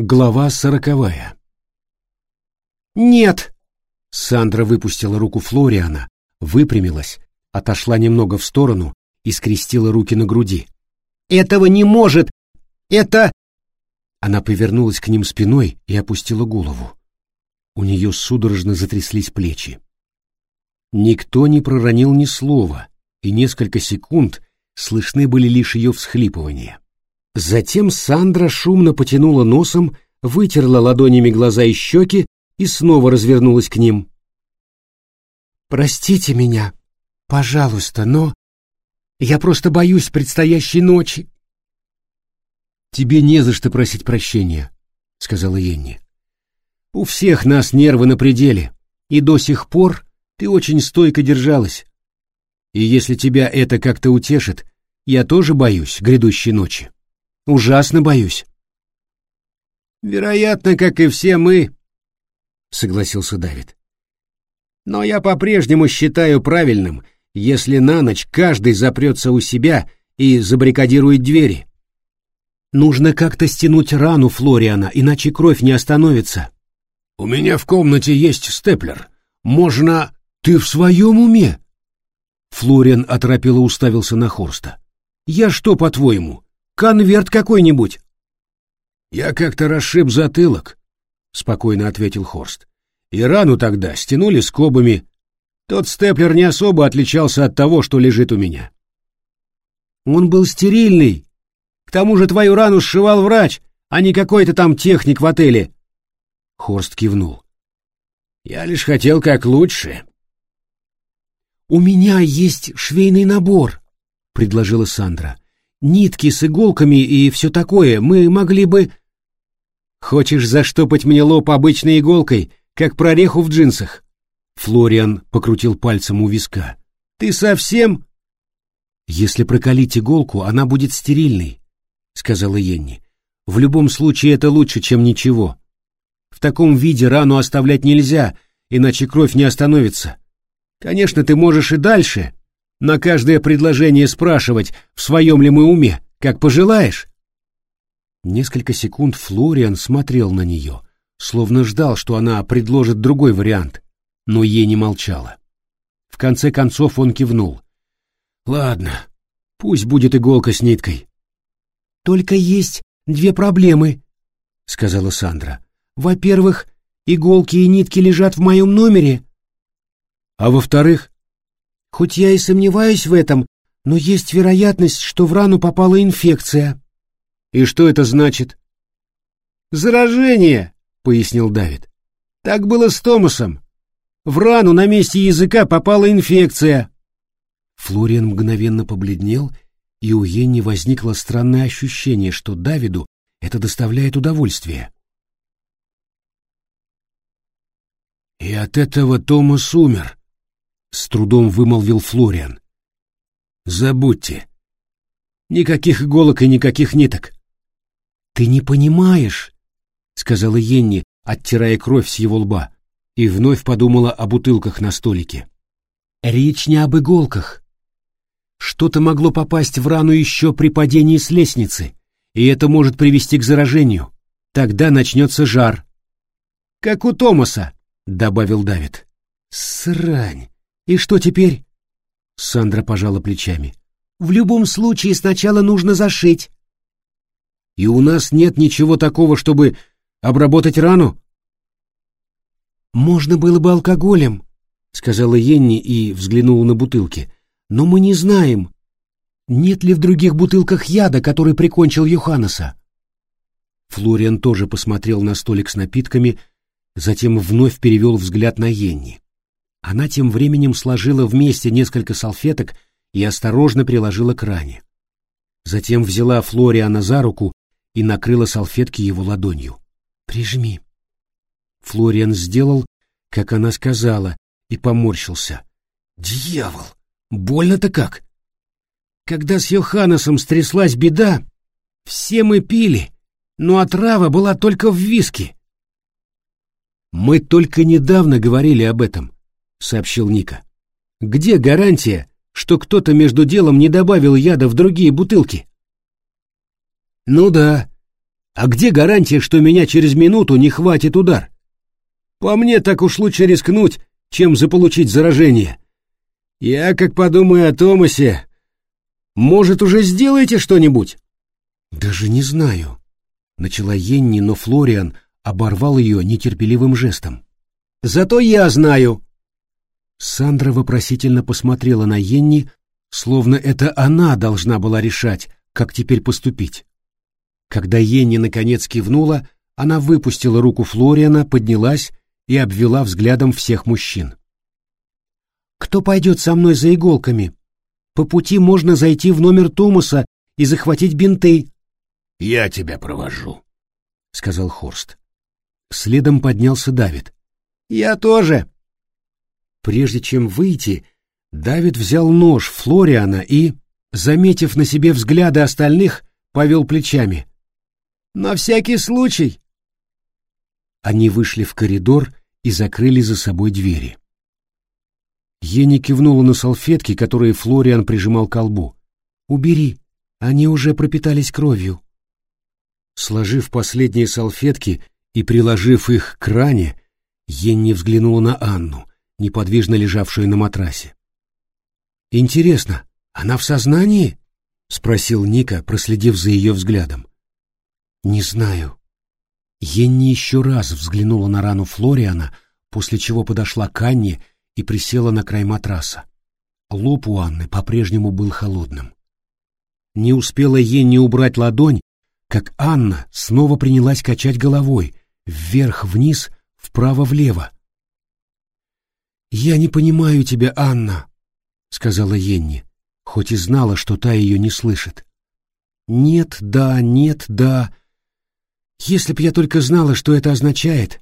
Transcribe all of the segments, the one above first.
Глава сороковая. «Нет!» Сандра выпустила руку Флориана, выпрямилась, отошла немного в сторону и скрестила руки на груди. «Этого не может! Это...» Она повернулась к ним спиной и опустила голову. У нее судорожно затряслись плечи. Никто не проронил ни слова, и несколько секунд слышны были лишь ее всхлипывания. Затем Сандра шумно потянула носом, вытерла ладонями глаза и щеки и снова развернулась к ним. «Простите меня, пожалуйста, но я просто боюсь предстоящей ночи». «Тебе не за что просить прощения», — сказала Енни. «У всех нас нервы на пределе, и до сих пор ты очень стойко держалась. И если тебя это как-то утешит, я тоже боюсь грядущей ночи». Ужасно боюсь. Вероятно, как и все мы, согласился Давид. Но я по-прежнему считаю правильным, если на ночь каждый запрется у себя и забаррикадирует двери. Нужно как-то стянуть рану Флориана, иначе кровь не остановится. У меня в комнате есть степлер. Можно... Ты в своем уме? Флориан оторопело уставился на Хорста. Я что, по-твоему, Конверт какой-нибудь. Я как-то расшиб затылок, спокойно ответил Хорст. И рану тогда стянули скобами. Тот степлер не особо отличался от того, что лежит у меня. Он был стерильный. К тому же твою рану сшивал врач, а не какой-то там техник в отеле. Хорст кивнул. Я лишь хотел как лучше. У меня есть швейный набор, предложила Сандра нитки с иголками и все такое, мы могли бы...» «Хочешь заштопать мне лоб обычной иголкой, как прореху в джинсах?» Флориан покрутил пальцем у виска. «Ты совсем...» «Если прокалить иголку, она будет стерильной», — сказала Енни. «В любом случае это лучше, чем ничего. В таком виде рану оставлять нельзя, иначе кровь не остановится. Конечно, ты можешь и дальше, на каждое предложение спрашивать, в своем ли мы уме, как пожелаешь. Несколько секунд Флориан смотрел на нее, словно ждал, что она предложит другой вариант, но ей не молчала. В конце концов он кивнул. «Ладно, пусть будет иголка с ниткой». «Только есть две проблемы», — сказала Сандра. «Во-первых, иголки и нитки лежат в моем номере». «А во-вторых?» Хоть я и сомневаюсь в этом, но есть вероятность, что в рану попала инфекция. И что это значит? Заражение, пояснил Давид. Так было с Томасом. В рану на месте языка попала инфекция. Флориан мгновенно побледнел, и у Йенни возникло странное ощущение, что Давиду это доставляет удовольствие. И от этого Томас умер, — с трудом вымолвил Флориан. «Забудьте. Никаких иголок и никаких ниток». «Ты не понимаешь», — сказала Йенни, оттирая кровь с его лба, и вновь подумала о бутылках на столике. «Речь не об иголках. Что-то могло попасть в рану еще при падении с лестницы, и это может привести к заражению. Тогда начнется жар». «Как у Томаса», — добавил Давид. «Срань!» «И что теперь?» Сандра пожала плечами. «В любом случае сначала нужно зашить». «И у нас нет ничего такого, чтобы обработать рану?» «Можно было бы алкоголем», — сказала Енни и взглянула на бутылки. «Но мы не знаем, нет ли в других бутылках яда, который прикончил Йоханнеса». Флориан тоже посмотрел на столик с напитками, затем вновь перевел взгляд на Йенни. Она тем временем сложила вместе несколько салфеток и осторожно приложила к ране. Затем взяла Флориана за руку и накрыла салфетки его ладонью. «Прижми». Флориан сделал, как она сказала, и поморщился. «Дьявол! Больно-то как!» Когда с Йоханнесом стряслась беда, все мы пили, но отрава была только в виске. Мы только недавно говорили об этом, — сообщил Ника. «Где гарантия, что кто-то между делом не добавил яда в другие бутылки?» «Ну да. А где гарантия, что меня через минуту не хватит удар? По мне так уж лучше рискнуть, чем заполучить заражение. Я, как подумаю о Томасе, может, уже сделаете что-нибудь? Даже не знаю. Начала Енни, но Флориан оборвал ее нетерпеливым жестом. Зато я знаю. Сандра вопросительно посмотрела на Енни, словно это она должна была решать, как теперь поступить. Когда Енни наконец кивнула, она выпустила руку Флориана, поднялась и обвела взглядом всех мужчин. «Кто пойдет со мной за иголками? По пути можно зайти в номер Томаса и захватить бинты». «Я тебя провожу», — сказал Хорст. Следом поднялся Давид. «Я тоже». Прежде чем выйти, Давид взял нож Флориана и, заметив на себе взгляды остальных, повел плечами. «На всякий случай». Они вышли в коридор и закрыли за собой двери. Ени кивнула на салфетки, которые Флориан прижимал к колбу. «Убери, они уже пропитались кровью». Сложив последние салфетки и приложив их к ране, Енни взглянула на Анну, неподвижно лежавшую на матрасе. «Интересно, она в сознании?» — спросил Ника, проследив за ее взглядом. «Не знаю», Енни еще раз взглянула на рану Флориана, после чего подошла к Анне и присела на край матраса. Лоб у Анны по-прежнему был холодным. Не успела Енни убрать ладонь, как Анна снова принялась качать головой, вверх-вниз, вправо-влево. «Я не понимаю тебя, Анна», — сказала Енни, хоть и знала, что та ее не слышит. «Нет, да, нет, да», если б я только знала, что это означает.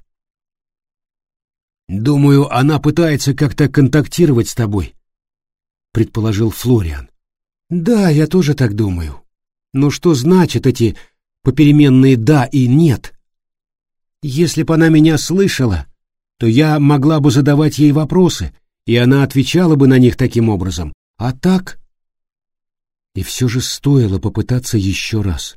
Думаю, она пытается как-то контактировать с тобой, предположил Флориан. Да, я тоже так думаю. Но что значат эти попеременные «да» и «нет»? Если бы она меня слышала, то я могла бы задавать ей вопросы, и она отвечала бы на них таким образом. А так... И все же стоило попытаться еще раз.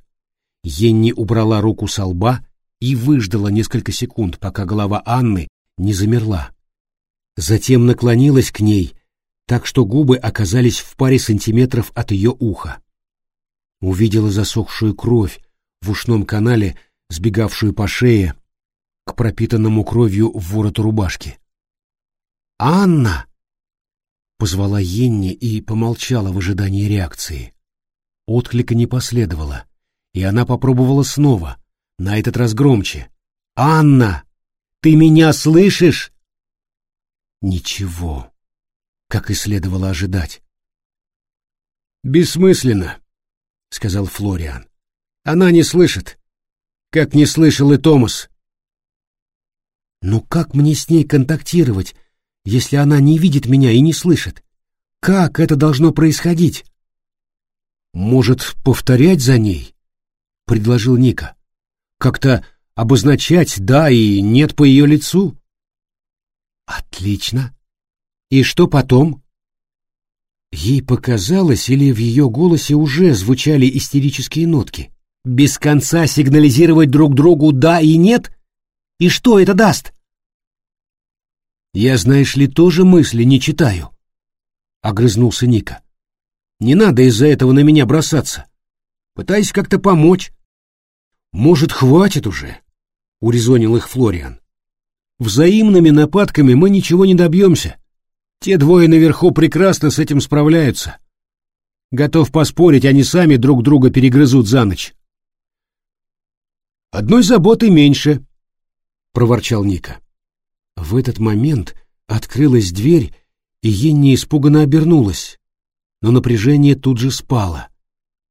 Енни убрала руку со лба и выждала несколько секунд, пока голова Анны не замерла. Затем наклонилась к ней, так что губы оказались в паре сантиметров от ее уха. Увидела засохшую кровь в ушном канале, сбегавшую по шее к пропитанному кровью вороту рубашки. «Анна!» — позвала Енни и помолчала в ожидании реакции. Отклика не последовало и она попробовала снова, на этот раз громче. «Анна, ты меня слышишь?» Ничего, как и следовало ожидать. «Бессмысленно», — сказал Флориан. «Она не слышит, как не слышал и Томас». «Но как мне с ней контактировать, если она не видит меня и не слышит? Как это должно происходить?» «Может, повторять за ней?» предложил Ника. Как-то обозначать «да» и «нет» по ее лицу? Отлично. И что потом? Ей показалось, или в ее голосе уже звучали истерические нотки. Без конца сигнализировать друг другу «да» и «нет»? И что это даст? Я, знаешь ли, тоже мысли не читаю. Огрызнулся Ника. Не надо из-за этого на меня бросаться. Пытайся как-то помочь. «Может, хватит уже?» — урезонил их Флориан. «Взаимными нападками мы ничего не добьемся. Те двое наверху прекрасно с этим справляются. Готов поспорить, они сами друг друга перегрызут за ночь». «Одной заботы меньше», — проворчал Ника. В этот момент открылась дверь, и Енни испуганно обернулась, но напряжение тут же спало.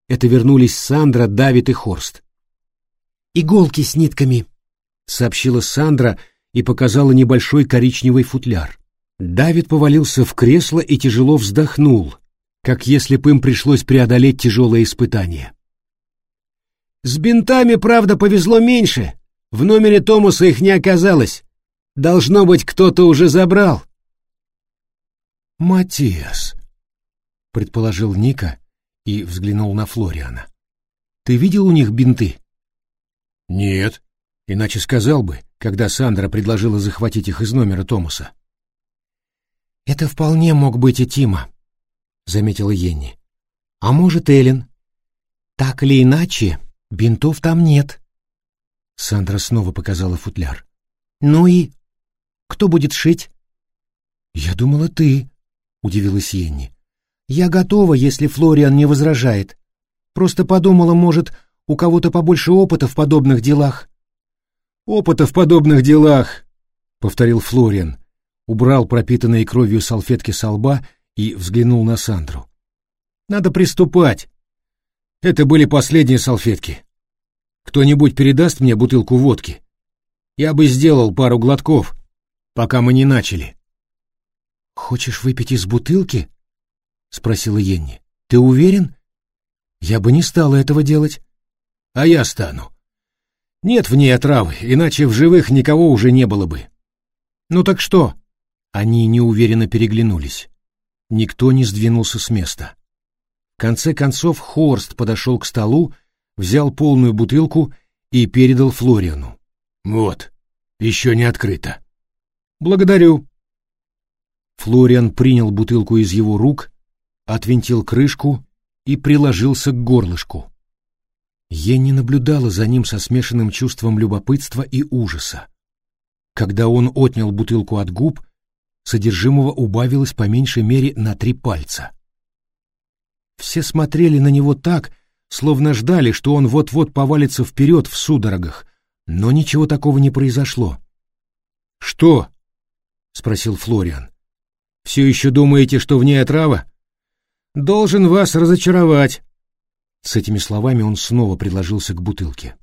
Это вернулись Сандра, Давид и Хорст иголки с нитками», — сообщила Сандра и показала небольшой коричневый футляр. Давид повалился в кресло и тяжело вздохнул, как если бы им пришлось преодолеть тяжелое испытание. «С бинтами, правда, повезло меньше. В номере Томаса их не оказалось. Должно быть, кто-то уже забрал». «Матиас», — предположил Ника и взглянул на Флориана. «Ты видел у них бинты?» Нет, иначе сказал бы, когда Сандра предложила захватить их из номера Томаса. Это вполне мог быть и Тима, заметила Йенни. А может, Эллен. Так или иначе, бинтов там нет. Сандра снова показала футляр. Ну и кто будет шить? Я думала, ты, удивилась Йенни. Я готова, если Флориан не возражает. Просто подумала, может, у кого-то побольше опыта в подобных делах. Опыта в подобных делах, повторил Флориан, убрал пропитанные кровью салфетки со лба и взглянул на Сандру. Надо приступать. Это были последние салфетки. Кто-нибудь передаст мне бутылку водки? Я бы сделал пару глотков, пока мы не начали. Хочешь выпить из бутылки? спросила Енни. Ты уверен? Я бы не стала этого делать. А я стану. Нет в ней отравы, иначе в живых никого уже не было бы. Ну так что? Они неуверенно переглянулись. Никто не сдвинулся с места. В конце концов Хорст подошел к столу, взял полную бутылку и передал Флориану. «Вот, еще не открыто». «Благодарю». Флориан принял бутылку из его рук, отвинтил крышку и приложился к горлышку. Енни наблюдала за ним со смешанным чувством любопытства и ужаса. Когда он отнял бутылку от губ, содержимого убавилось по меньшей мере на три пальца. Все смотрели на него так, словно ждали, что он вот-вот повалится вперед в судорогах, но ничего такого не произошло. «Что?» — спросил Флориан. «Все еще думаете, что в ней отрава? Должен вас разочаровать». С этими словами он снова предложился к бутылке.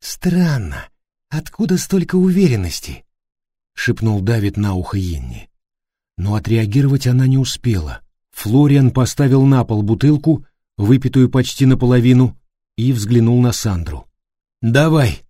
«Странно. Откуда столько уверенности?» — шепнул Давид на ухо Йенни. Но отреагировать она не успела. Флориан поставил на пол бутылку, выпитую почти наполовину, и взглянул на Сандру. «Давай,